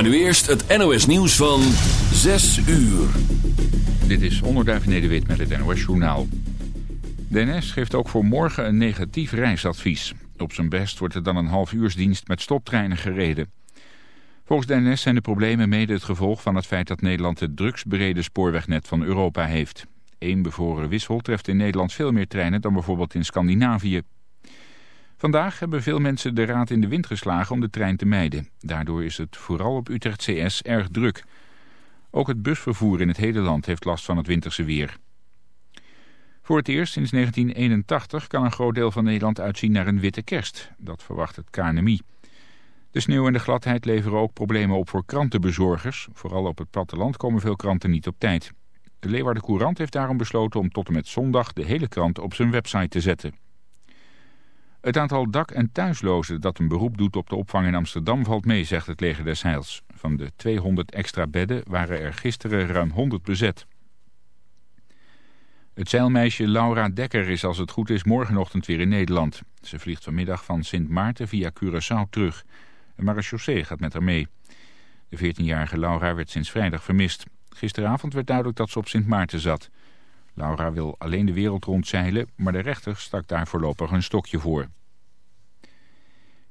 Maar nu eerst het NOS nieuws van 6 uur. Dit is Onderduif Nederwit met het NOS Journaal. De geeft ook voor morgen een negatief reisadvies. Op zijn best wordt er dan een half uursdienst met stoptreinen gereden. Volgens de zijn de problemen mede het gevolg van het feit dat Nederland het drugsbereden spoorwegnet van Europa heeft. Eén bevroren wissel treft in Nederland veel meer treinen dan bijvoorbeeld in Scandinavië. Vandaag hebben veel mensen de raad in de wind geslagen om de trein te mijden. Daardoor is het vooral op Utrecht CS erg druk. Ook het busvervoer in het hele land heeft last van het winterse weer. Voor het eerst sinds 1981 kan een groot deel van Nederland uitzien naar een witte kerst. Dat verwacht het KNMI. De sneeuw en de gladheid leveren ook problemen op voor krantenbezorgers. Vooral op het platteland komen veel kranten niet op tijd. De Leeuwarden Courant heeft daarom besloten om tot en met zondag de hele krant op zijn website te zetten. Het aantal dak- en thuislozen dat een beroep doet op de opvang in Amsterdam valt mee, zegt het leger des Heils. Van de 200 extra bedden waren er gisteren ruim 100 bezet. Het zeilmeisje Laura Dekker is als het goed is morgenochtend weer in Nederland. Ze vliegt vanmiddag van Sint Maarten via Curaçao terug. Een marechaussee gaat met haar mee. De 14-jarige Laura werd sinds vrijdag vermist. Gisteravond werd duidelijk dat ze op Sint Maarten zat. Laura wil alleen de wereld rondzeilen, maar de rechter stak daar voorlopig een stokje voor.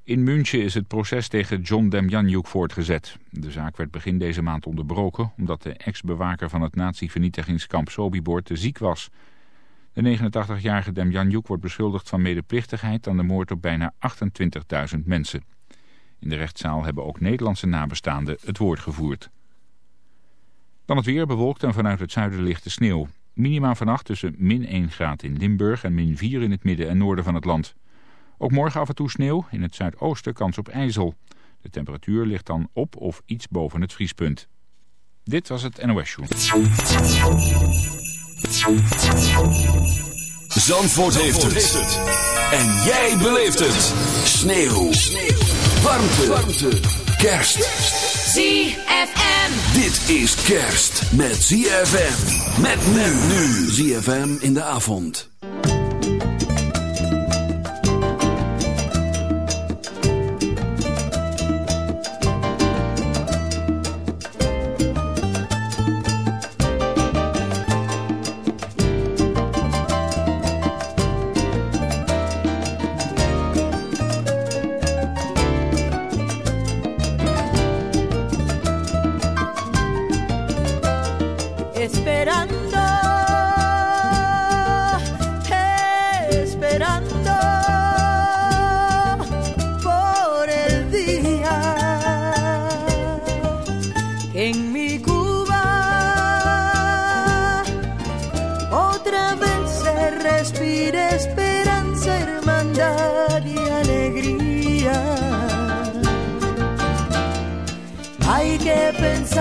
In München is het proces tegen John Demjanjuk voortgezet. De zaak werd begin deze maand onderbroken... omdat de ex-bewaker van het nazi-vernietigingskamp Sobibor te ziek was. De 89-jarige Demjanjuk wordt beschuldigd van medeplichtigheid... aan de moord op bijna 28.000 mensen. In de rechtszaal hebben ook Nederlandse nabestaanden het woord gevoerd. Dan het weer bewolkt en vanuit het zuiden ligt de sneeuw. Minima vannacht tussen min 1 graad in Limburg en min 4 in het midden en noorden van het land. Ook morgen af en toe sneeuw, in het zuidoosten kans op ijzel. De temperatuur ligt dan op of iets boven het vriespunt. Dit was het NOS Show. Zandvoort, heeft, het. En jij beleeft het. Sneeuw. Sneeuw. Warmte. Warmte. Kerst. ZFM. Dit is kerst met ZFM. Met nu. ZFM in de avond.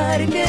parque.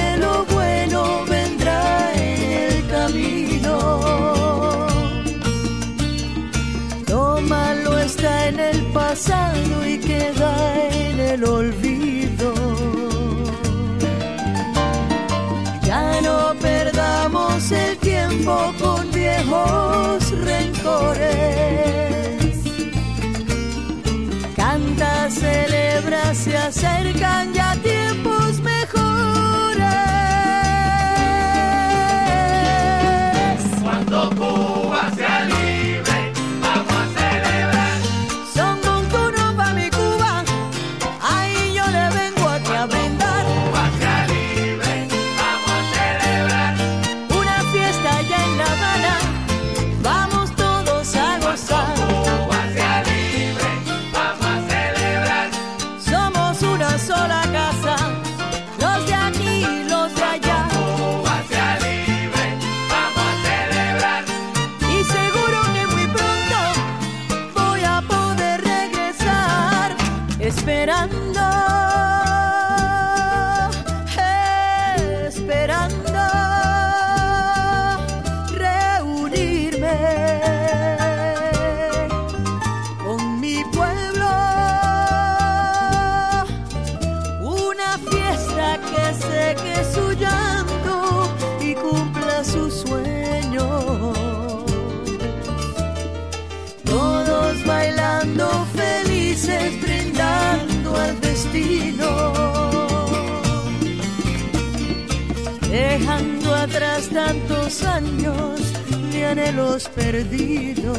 Anhelos perdidos.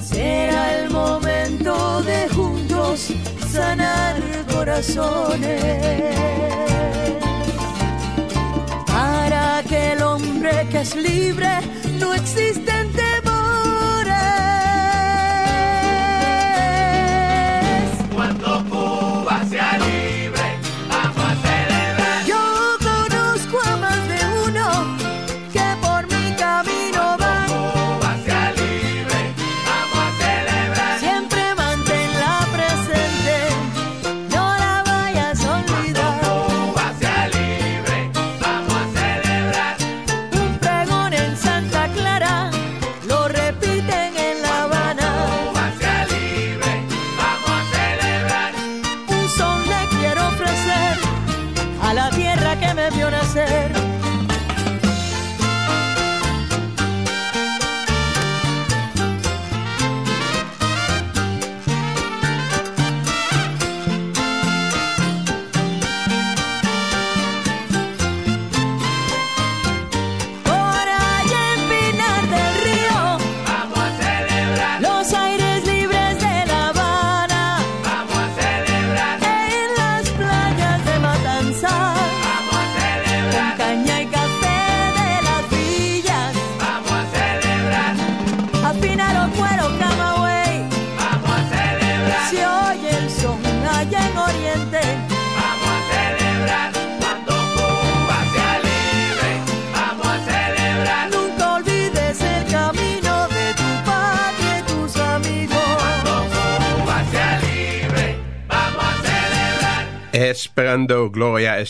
Será el momento de juntos sanar corazones. Para que el hombre que es libre no existe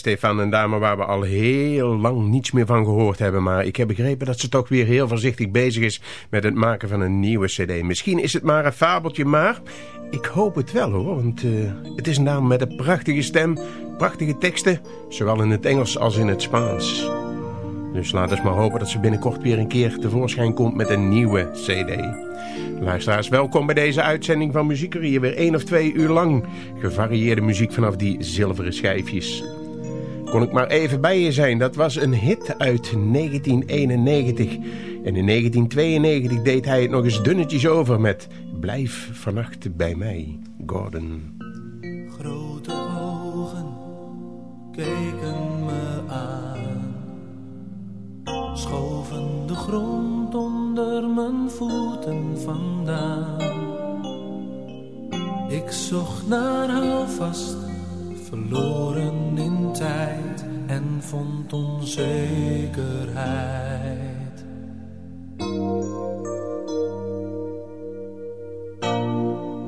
Estefan, een dame waar we al heel lang niets meer van gehoord hebben. Maar ik heb begrepen dat ze toch weer heel voorzichtig bezig is met het maken van een nieuwe cd. Misschien is het maar een fabeltje, maar ik hoop het wel hoor. Want uh, het is een dame met een prachtige stem, prachtige teksten, zowel in het Engels als in het Spaans. Dus laten we maar hopen dat ze binnenkort weer een keer tevoorschijn komt met een nieuwe cd. Luisteraars, welkom bij deze uitzending van Hier Weer één of twee uur lang gevarieerde muziek vanaf die zilveren schijfjes. Kon ik maar even bij je zijn, dat was een hit uit 1991. En in 1992 deed hij het nog eens dunnetjes over met Blijf vannacht bij mij, Gordon. Grote ogen keken me aan, schoven de grond onder mijn voeten vandaan. Ik zocht naar houvast, verloren in en vond onzekerheid.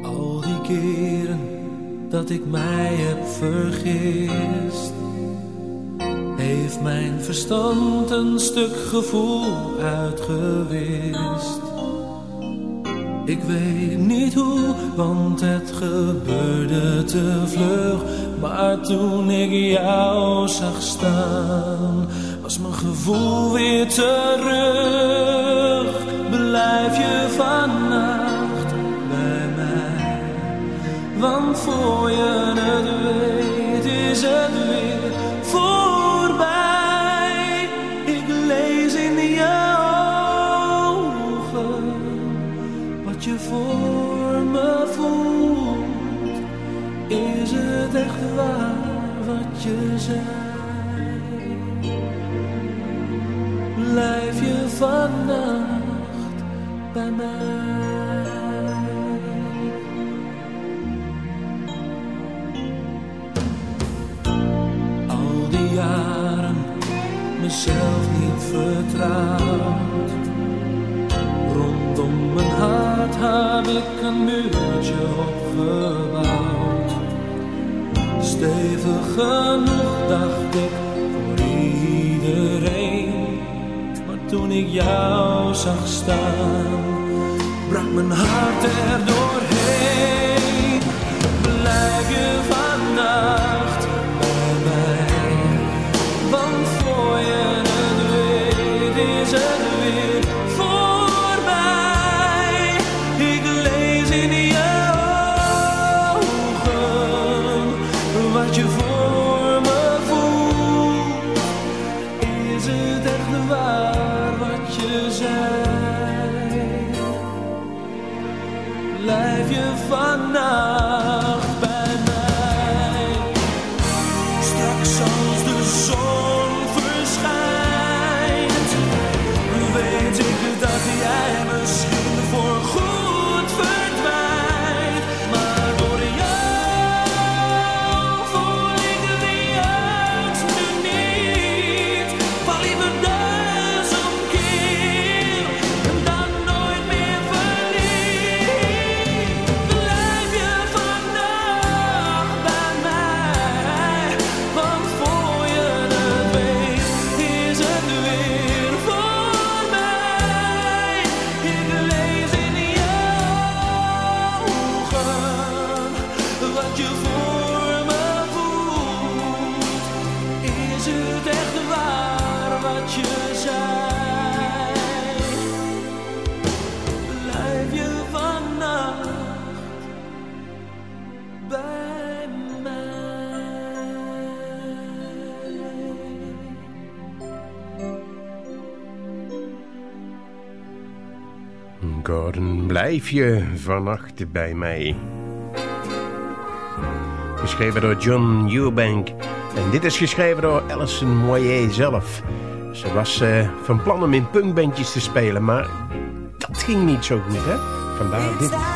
Al die keren dat ik mij heb vergist heeft mijn verstand een stuk gevoel uitgewist. Ik weet niet hoe, want het gebeurde te vlug. Maar toen ik jou zag staan, was mijn gevoel weer terug. Blijf je vannacht bij mij, want voor je het weet is het zei. Blijf je vannacht bij mij. Al die jaren mezelf niet vertrouwd. Rondom mijn hart heb ik een muurtje opgebouwd Stevig genoeg dacht ik voor iedereen. Maar toen ik jou zag staan, brak mijn hart er doorheen. Blijf je vannacht Gordon, blijf je vannacht bij mij. Geschreven door John Eubank. En dit is geschreven door Alison Moyer zelf. Ze was eh, van plan om in punkbandjes te spelen, maar dat ging niet zo goed, hè? Vandaar dit.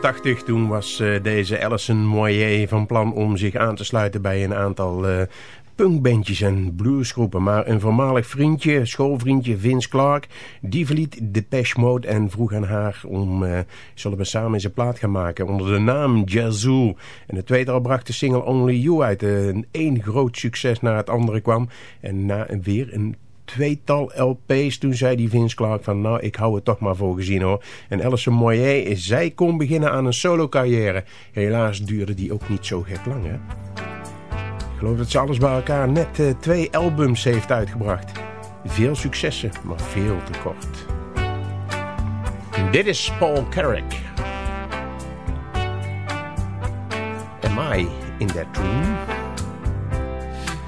1981, toen was eh, deze Alison Moyer van plan om zich aan te sluiten bij een aantal eh, punkbandjes en bluesgroepen. Maar een voormalig vriendje, schoolvriendje Vince Clark, die verliet Depeche Mode en vroeg aan haar om, eh, zullen we samen eens een plaat gaan maken onder de naam Yazoo. En het tweetal bracht de single Only You uit. Een één groot succes na het andere kwam en na weer een tweetal LP's. Toen zei die Vince Clark van nou ik hou het toch maar voor gezien hoor. En Alison Moyer, zij kon beginnen aan een solo carrière. Helaas duurde die ook niet zo gek lang hè. Ik geloof dat ze alles bij elkaar net eh, twee albums heeft uitgebracht. Veel successen, maar veel te kort. Dit is Paul Carrick. Am I in that dream?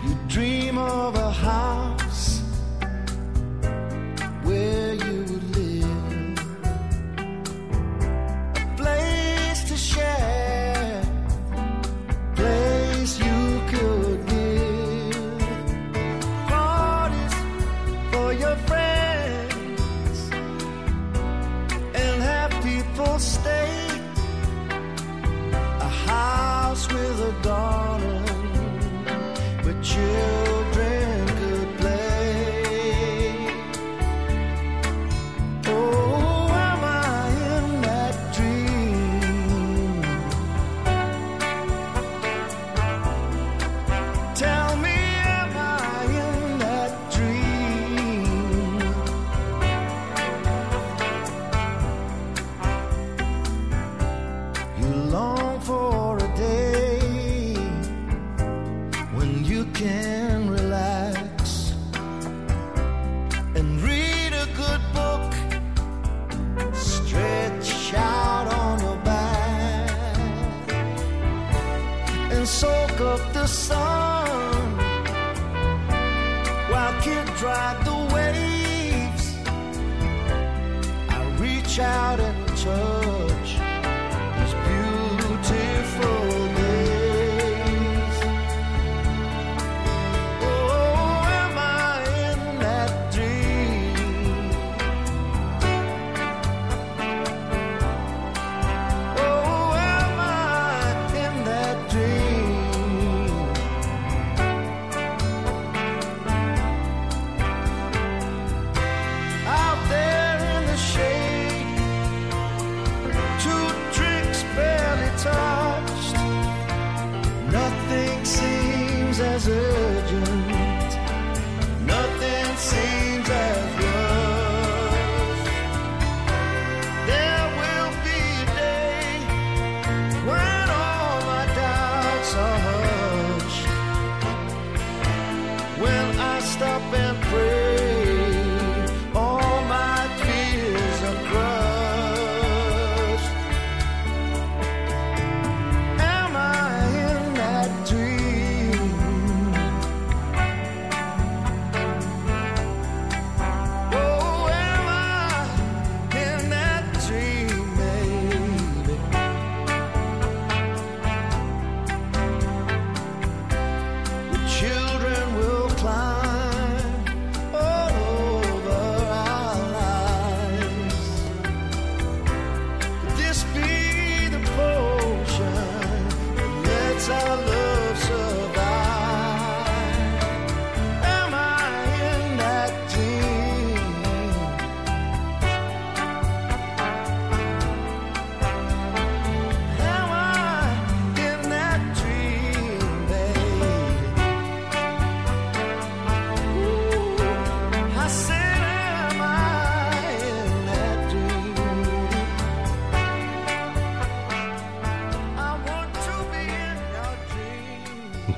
You dream of a house We.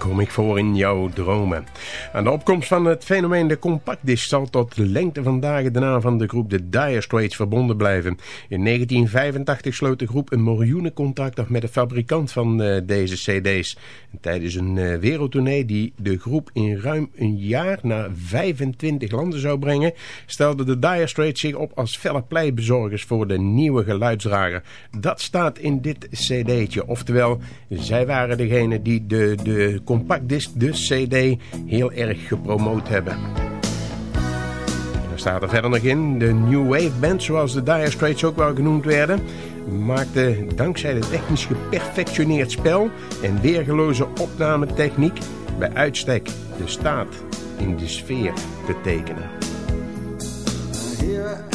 Kom ik voor in jouw dromen. Aan de opkomst van het fenomeen de compactdisc zal tot de lengte van dagen de naam van de groep de Dire Straits verbonden blijven. In 1985 sloot de groep een miljoenencontract af met de fabrikant van eh, deze cd's. En tijdens een eh, wereldtournee die de groep in ruim een jaar naar 25 landen zou brengen, stelde de Dire Straits zich op als felle pleitbezorgers voor de nieuwe geluidsdrager. Dat staat in dit cd'tje. Oftewel, zij waren degene die de, de compactdisc, de cd, heel erg gepromoot hebben. En dan staat er verder nog in, de New Wave Band, zoals de Dire Straits ook wel genoemd werden, maakte dankzij de technisch geperfectioneerd spel en weergeloze opnametechniek bij uitstek de staat in de sfeer te tekenen. Here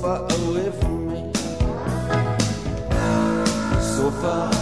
so far away from me. So far.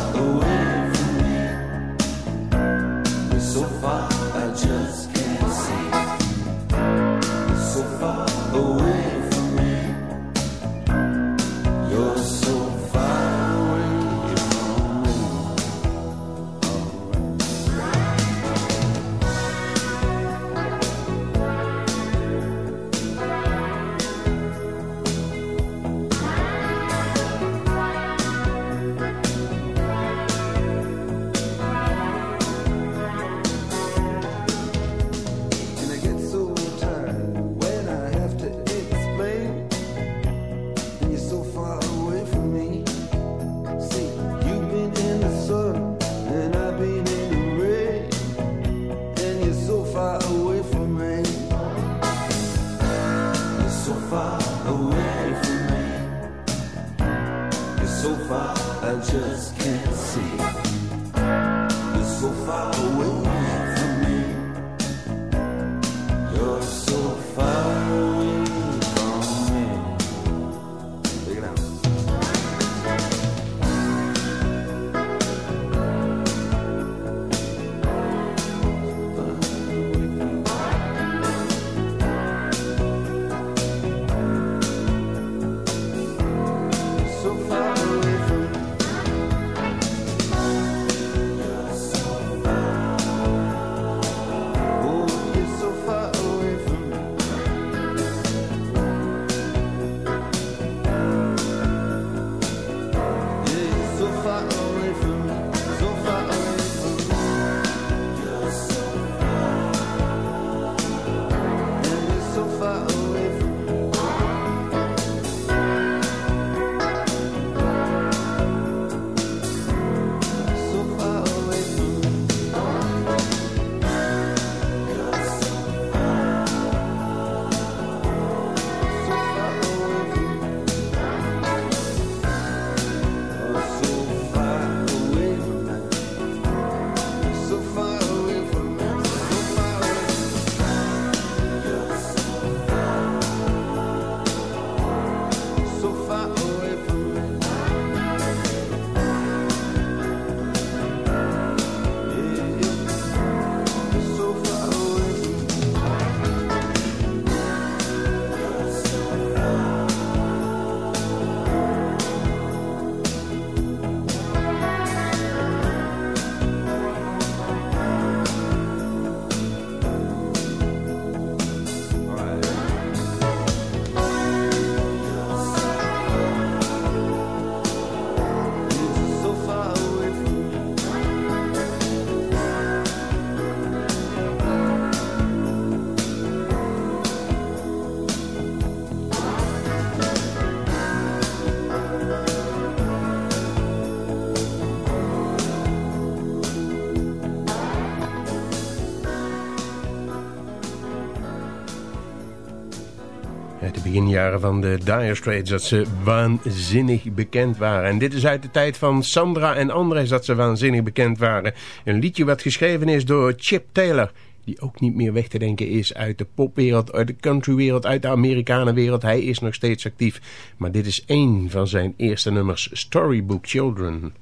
jaren van de Dire Straits dat ze waanzinnig bekend waren. En dit is uit de tijd van Sandra en Andres dat ze waanzinnig bekend waren. Een liedje wat geschreven is door Chip Taylor die ook niet meer weg te denken is uit de popwereld, uit de countrywereld, uit de Amerikanenwereld. Hij is nog steeds actief. Maar dit is één van zijn eerste nummers, Storybook Children.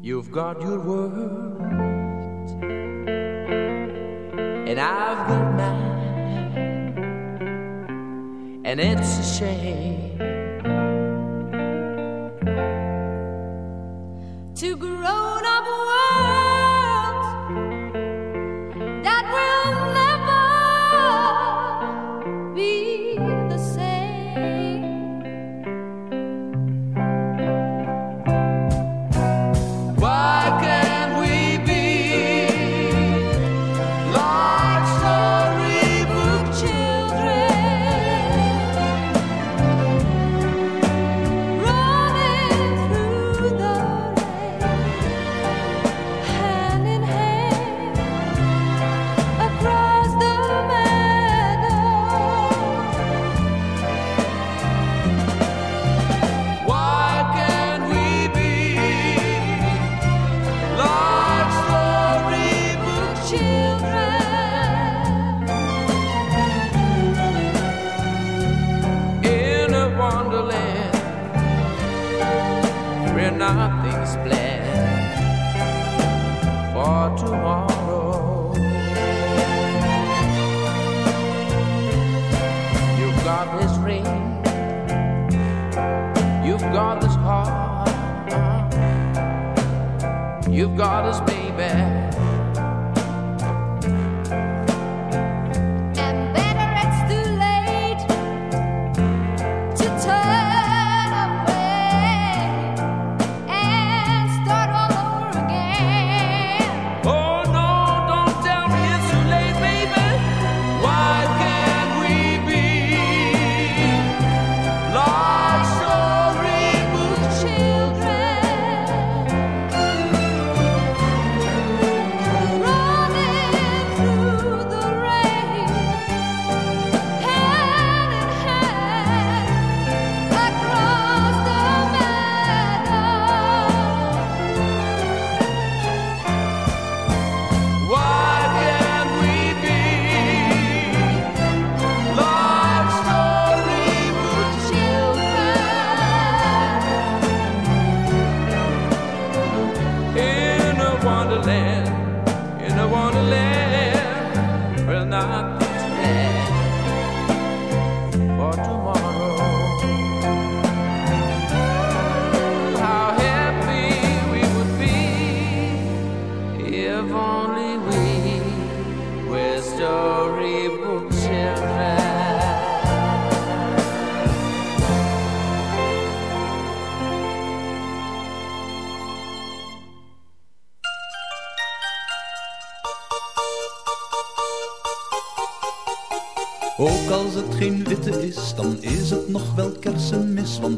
You've got your world And I've got mine and it's a shame to grow.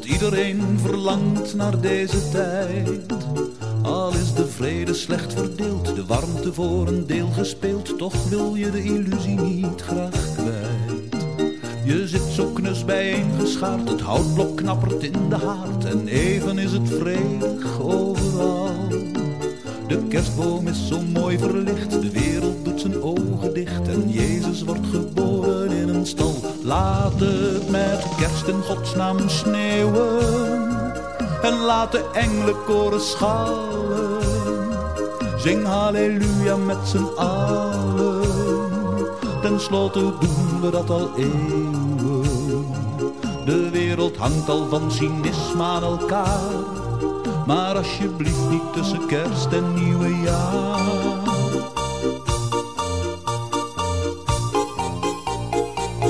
Iedereen verlangt naar deze tijd. Al is de vrede slecht verdeeld, de warmte voor een deel gespeeld, toch wil je de illusie niet graag kwijt. Je zit zo knus bijeengeschaard, het houtblok knappert in de haard en even is het vredig overal. De kerstboom is zo mooi verlicht, Laat het met kerst in godsnaam sneeuwen en laat de engelenkoren schallen. Zing halleluja met z'n allen, ten slotte doen we dat al eeuwen. De wereld hangt al van cynisme aan elkaar. Maar alsjeblieft niet tussen kerst en nieuwejaar.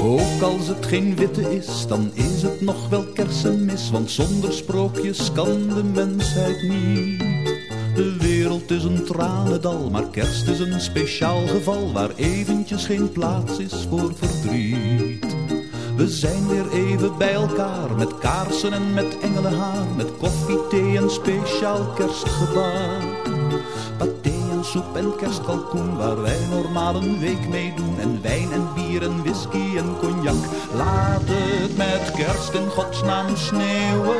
Ook als het geen witte is, dan is het nog wel kersenmis. Want zonder sprookjes kan de mensheid niet. De wereld is een tranendal, maar kerst is een speciaal geval. Waar eventjes geen plaats is voor verdriet. We zijn weer even bij elkaar, met kaarsen en met engelenhaar, met koffie, thee en speciaal kerstgebaar. Soep en kerstkalkoen, waar wij normaal een week mee doen. En wijn en bier en whisky en cognac. Laat het met kerst in godsnaam sneeuwen.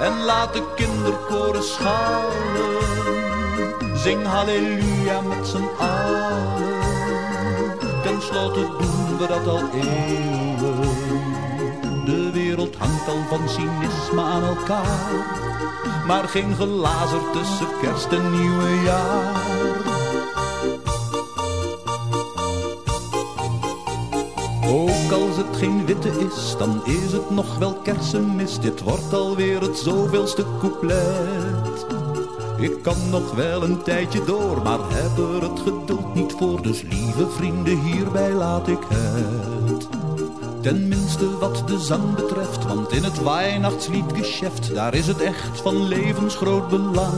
En laat de kinderkoren schalen. Zing halleluja met z'n allen. Ten slotte doen we dat al eeuwen. De wereld hangt al van cynisme aan elkaar. Maar geen glazer tussen kerst en nieuwejaar. Ook als het geen witte is, dan is het nog wel kersenmis. Dit wordt alweer het zoveelste couplet. Ik kan nog wel een tijdje door, maar heb er het geduld niet voor. Dus lieve vrienden, hierbij laat ik het. Tenminste wat de zang betreft, want in het Weihnachtsliedgeschäft, daar is het echt van levensgroot belang.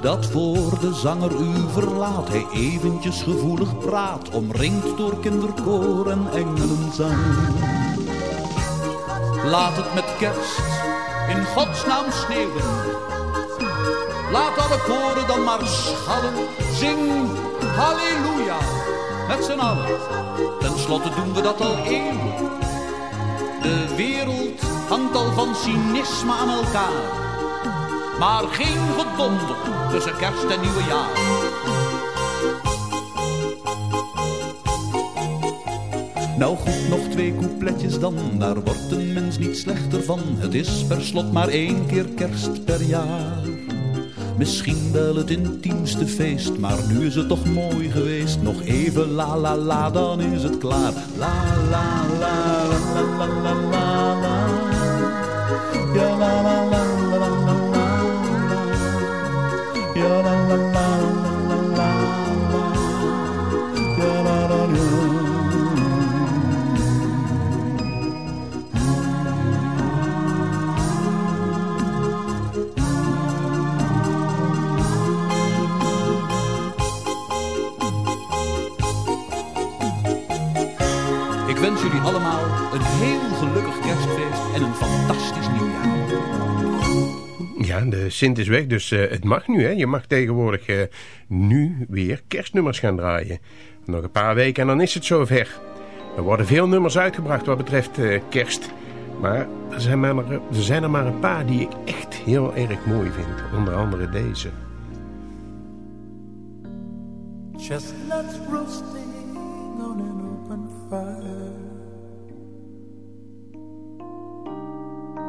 Dat voor de zanger u verlaat, hij eventjes gevoelig praat, omringd door kinderkoor en engelenzang. Laat het met kerst in godsnaam sneeuwen. Laat alle koren dan maar schallen. Zing halleluja met z'n allen. Ten slotte doen we dat al eeuwen. De wereld hangt al van cynisme aan elkaar. Maar geen gedonder tussen kerst en nieuwejaar. Nou goed, nog twee coupletjes dan, daar wordt een mens niet slechter van. Het is per slot maar één keer kerst per jaar. Misschien wel het intiemste feest, maar nu is het toch mooi geweest. Nog even la la la, dan is het klaar. La la la la la la la la. Ja la la la la la la la. Ja la la la la wens jullie allemaal een heel gelukkig kerstfeest en een fantastisch nieuwjaar. Ja, de Sint is weg, dus eh, het mag nu. Hè? Je mag tegenwoordig eh, nu weer kerstnummers gaan draaien. Nog een paar weken en dan is het zover. Er worden veel nummers uitgebracht wat betreft eh, kerst. Maar er zijn, maar er zijn er maar een paar die ik echt heel erg mooi vind. Onder andere deze. Chestnuts roasting on an open fire.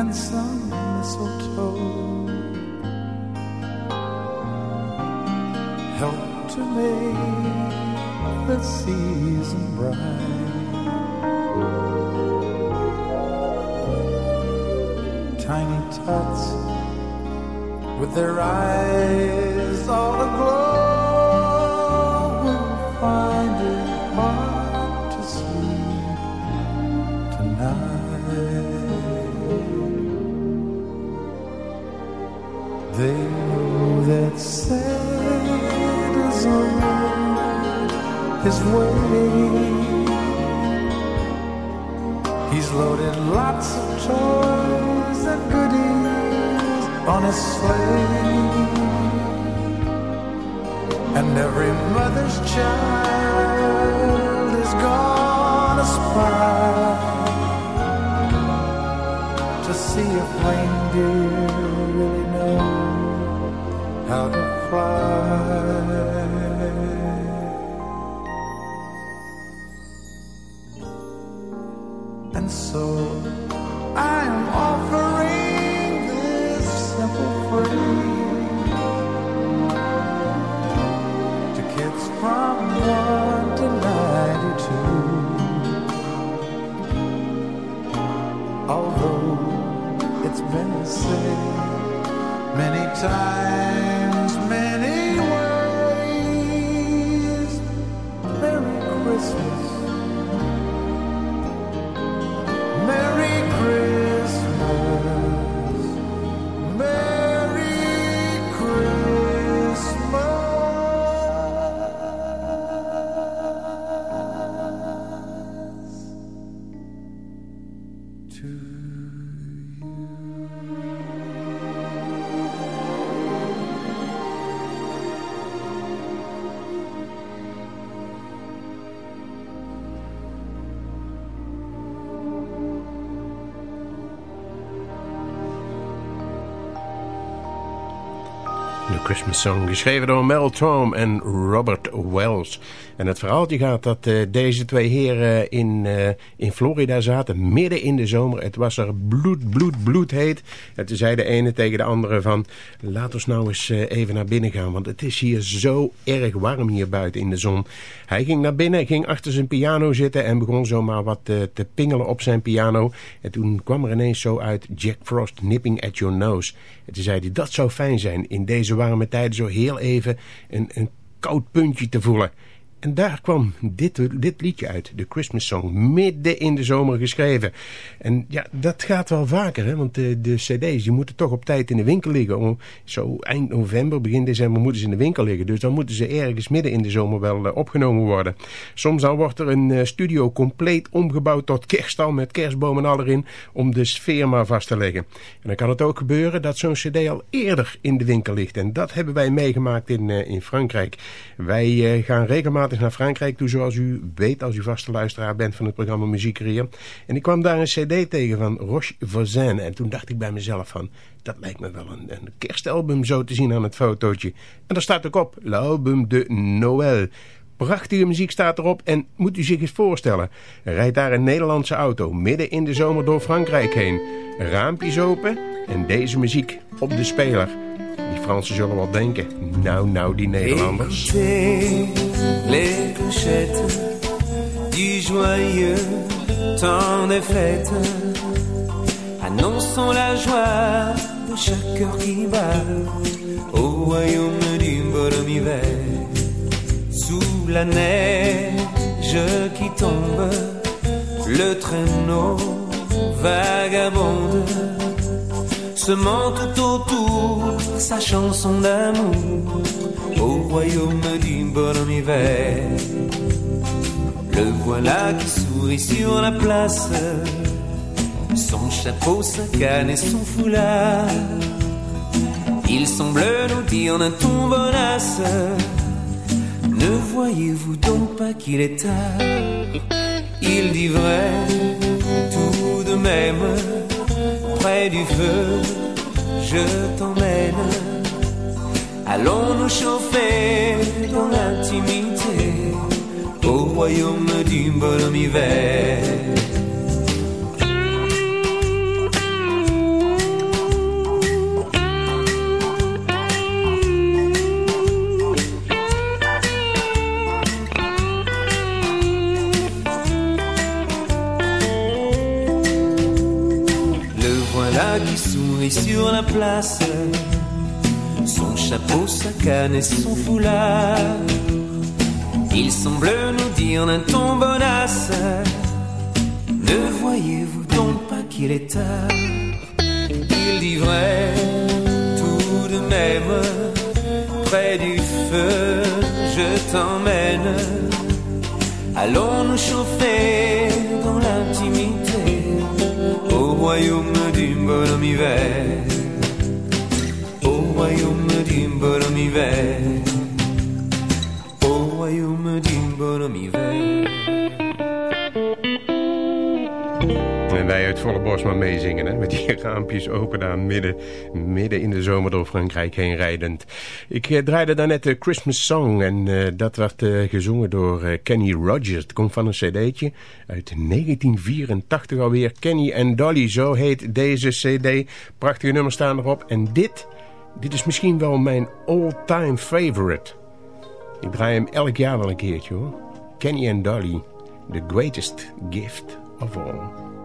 and some mistletoe help to make the season bright. Tiny tots with their eyes all aglow loaded lots of toys and goodies on his sleigh. And every mother's child Christmas Song, geschreven door Mel Torm en Robert Wells. En het verhaaltje gaat dat eh, deze twee heren in, eh, in Florida zaten, midden in de zomer. Het was er bloed, bloed, bloed heet. En toen zei de ene tegen de andere van, laat ons nou eens eh, even naar binnen gaan. Want het is hier zo erg warm hier buiten in de zon. Hij ging naar binnen, ging achter zijn piano zitten en begon zomaar wat eh, te pingelen op zijn piano. En toen kwam er ineens zo uit Jack Frost nipping at your nose. En toen zei hij, dat zou fijn zijn in deze warme tijden zo heel even een, een koud puntje te voelen. En daar kwam dit, dit liedje uit, de Christmas Song, midden in de zomer geschreven. En ja, dat gaat wel vaker, hè? want de, de cd's die moeten toch op tijd in de winkel liggen. Om, zo eind november, begin december moeten ze in de winkel liggen. Dus dan moeten ze ergens midden in de zomer wel eh, opgenomen worden. Soms dan wordt er een eh, studio compleet omgebouwd tot kerststal met kerstboom en al erin, om de sfeer maar vast te leggen. En dan kan het ook gebeuren dat zo'n cd al eerder in de winkel ligt. En dat hebben wij meegemaakt in, eh, in Frankrijk. Wij gaan regelmatig naar Frankrijk toe, zoals u weet als u vaste luisteraar bent van het programma Muziekcarrière. En ik kwam daar een cd tegen van Roche Voisin. En toen dacht ik bij mezelf van, dat lijkt me wel een, een kerstalbum zo te zien aan het fotootje. En daar staat ook op, l'album de Noël. Prachtige muziek staat erop en moet u zich eens voorstellen. Rijdt daar een Nederlandse auto midden in de zomer door Frankrijk heen. Raampjes open en deze muziek op de speler. Die Fransen zullen wel denken, nou nou die Nederlanders. Les du joyeux temps des fêtes, annonçant la joie de chaque cœur qui bat au royaume du bonhomme hiver. Sous la neige qui tombe, le traîneau vagabonde, semant tout autour sa chanson d'amour au royaume du bonhomme hiver. Le voilà qui sourit sur la place, son chapeau, sa canne et son foulard. Il semble nous dire d'un ton bonasse, ne voyez-vous donc pas qu'il est tard? Il dit vrai, tout de même, près du feu, je t'emmène. Allons nous chauffer dans l'intimité au royaume du bonhomme hiver. Sur la place, son chapeau, sa canne et son foulard. Il semble nous dire d'un ton bonasse, ne voyez-vous donc pas qu'il est tard? Il dit vrai, tout de même, près du feu, je t'emmène. Allons nous chauffer dans l'intimité royaume du bonhomme hiver. Au royaume du bonhomme hiver. Au royaume du bonhomme hiver. Uit volle borst meezingen, hè? met die raampjes open daar midden, midden in de zomer door Frankrijk heen rijdend. Ik eh, draaide daarnet de Christmas Song en eh, dat werd eh, gezongen door eh, Kenny Rogers. Het komt van een cd'tje uit 1984 alweer. Kenny en Dolly, zo heet deze cd. Prachtige nummers staan erop. En dit, dit is misschien wel mijn all-time favorite. Ik draai hem elk jaar wel een keertje hoor. Kenny and Dolly, the greatest gift of all.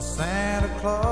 Santa Claus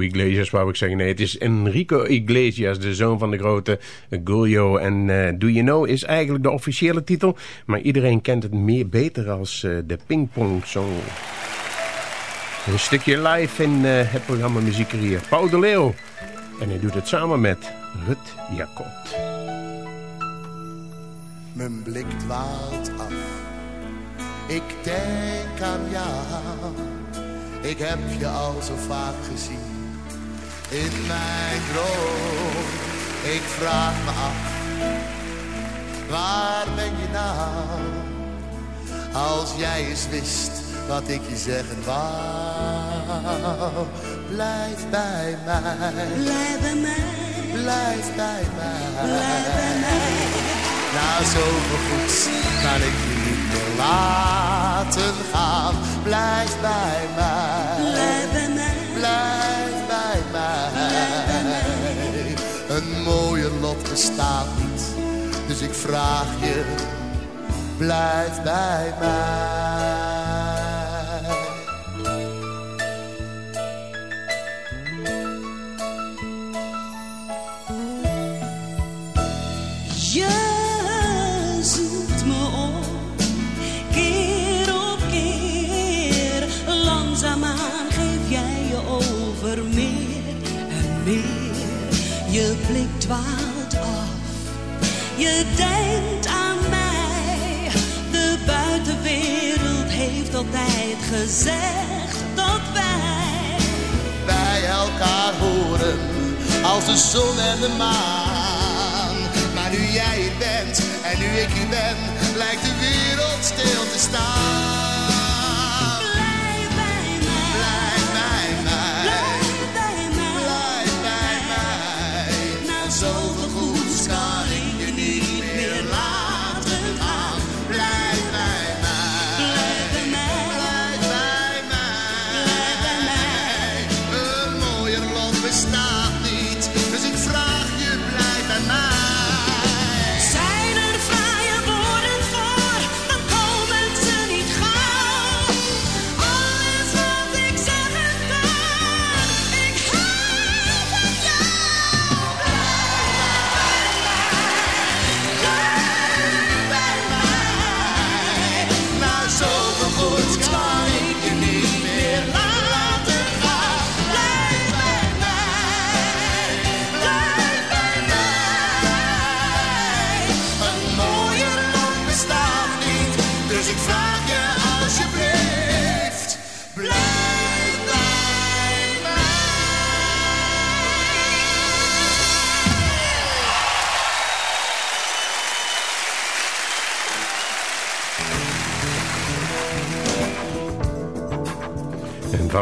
Iglesias wou ik zeggen. Nee, het is Enrico Iglesias, de zoon van de grote Julio. En eh, Do You Know is eigenlijk de officiële titel. Maar iedereen kent het meer beter als eh, de Pingpong Song. Een stukje live in eh, het programma Muziek hier. Paul de Leeuw. En hij doet het samen met Rut Jacob. Mijn blik dwaalt af. Ik denk aan jou. Ik heb je al zo vaak gezien in mijn droom. Ik vraag me af, waar ben je nou? Als jij eens wist wat ik je zeggen wou. Blijf bij mij. Blijf bij mij. Blijf bij mij. Blijf bij mij. Na zoveel goeds kan ik je niet meer laten gaan. Blijf bij mij. bestaat niet. Dus ik vraag je, blijf bij mij. je denkt aan mij. De buitenwereld heeft altijd gezegd dat wij bij elkaar horen als de zon en de maan. Maar nu jij bent en nu ik je ben, lijkt de wereld stil te staan.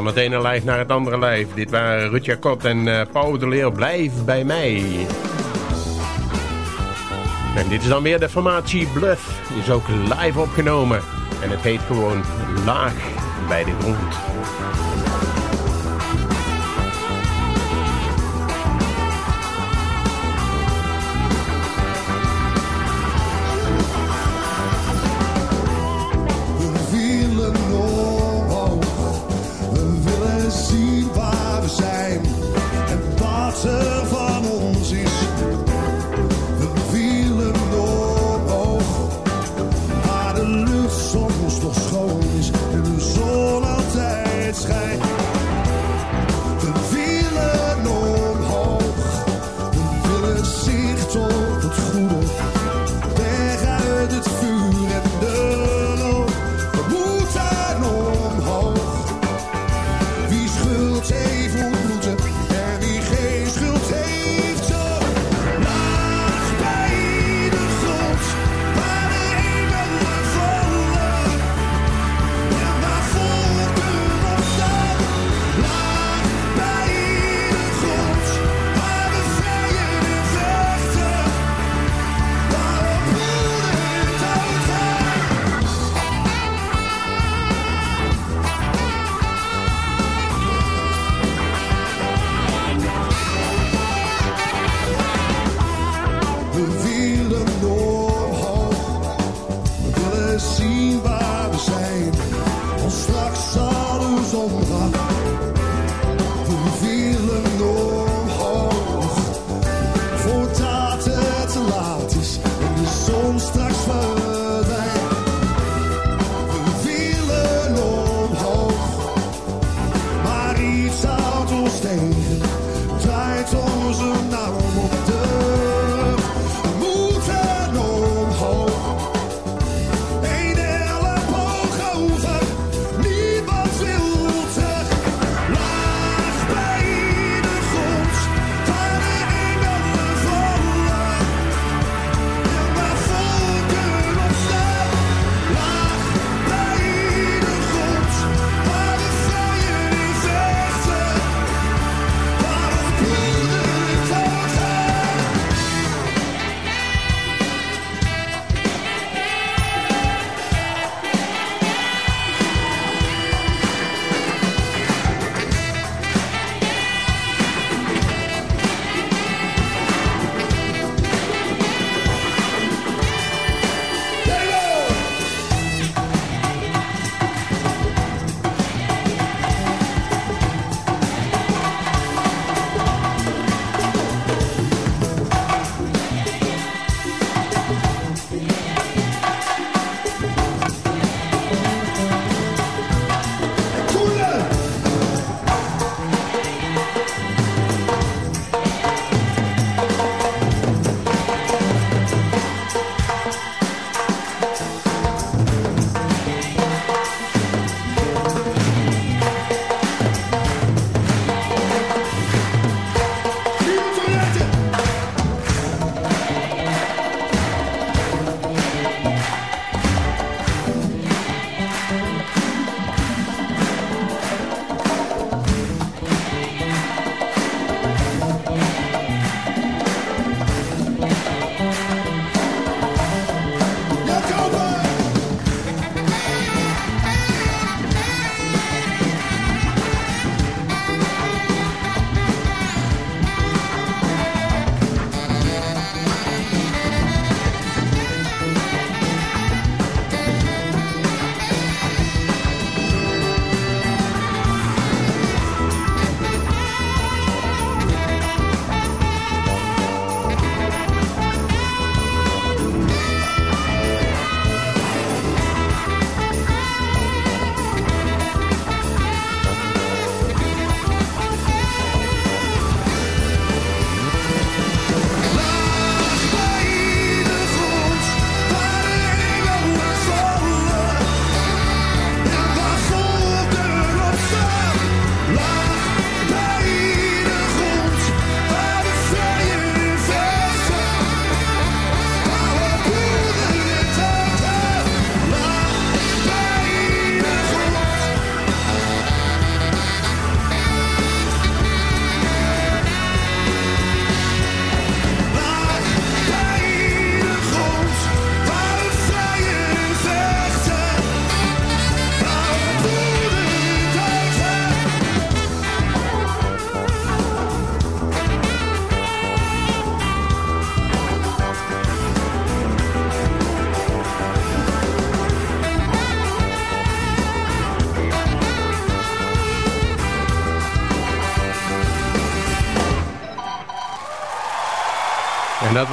Nou, van het ene lijf naar het andere lijf. Dit waren Rutja Kot en uh, Paul de Leer. Blijf bij mij. En dit is dan weer de formatie Bluff. Is ook live opgenomen. En het heet gewoon Laag bij de grond.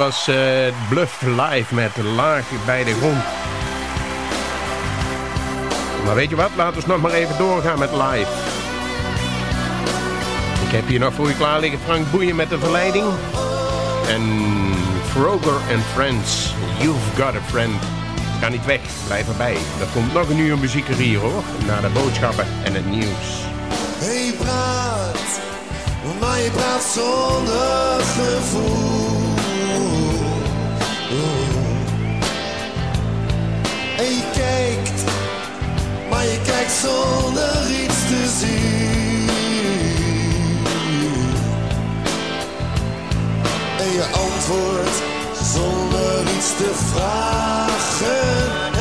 Was eh, Bluff Live met Laag bij de grond. Maar weet je wat, laten we nog maar even doorgaan met live. Ik heb hier nog voor je klaar liggen Frank Boeien met de verleiding. En Froger and Friends, You've Got a Friend. Ga niet weg, blijf erbij. Er komt nog een uur muziek er hier hoor. Na de boodschappen en het nieuws. Praat, maar je praat zonder gevoel. En je kijkt, maar je kijkt zonder iets te zien. En je antwoordt zonder iets te vragen.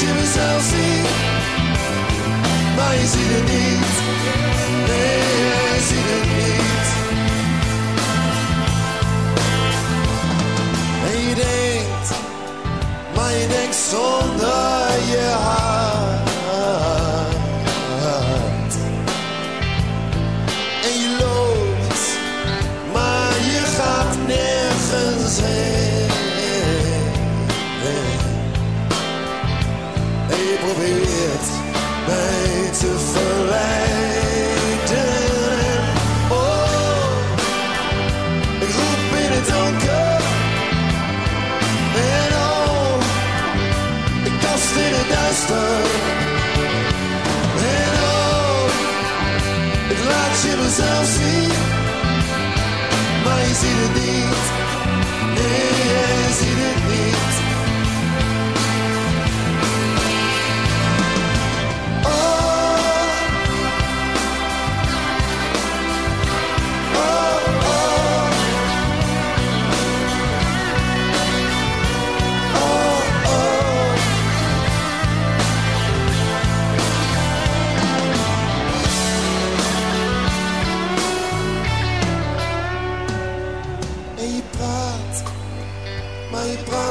Je mezelf zien. Maar je ziet het niet. Nee, jij ziet het niet. En je denkt, maar je denkt zonder je mezelf zien. Maar je ziet het niet. Nee, het niet.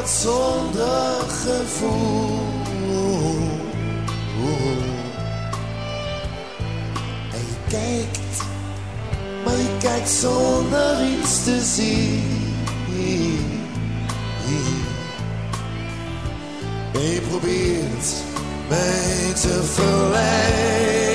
Zonder gevoel. En je kijkt, maar je kijkt zonder iets te zien. En je probeert mij te verleiden.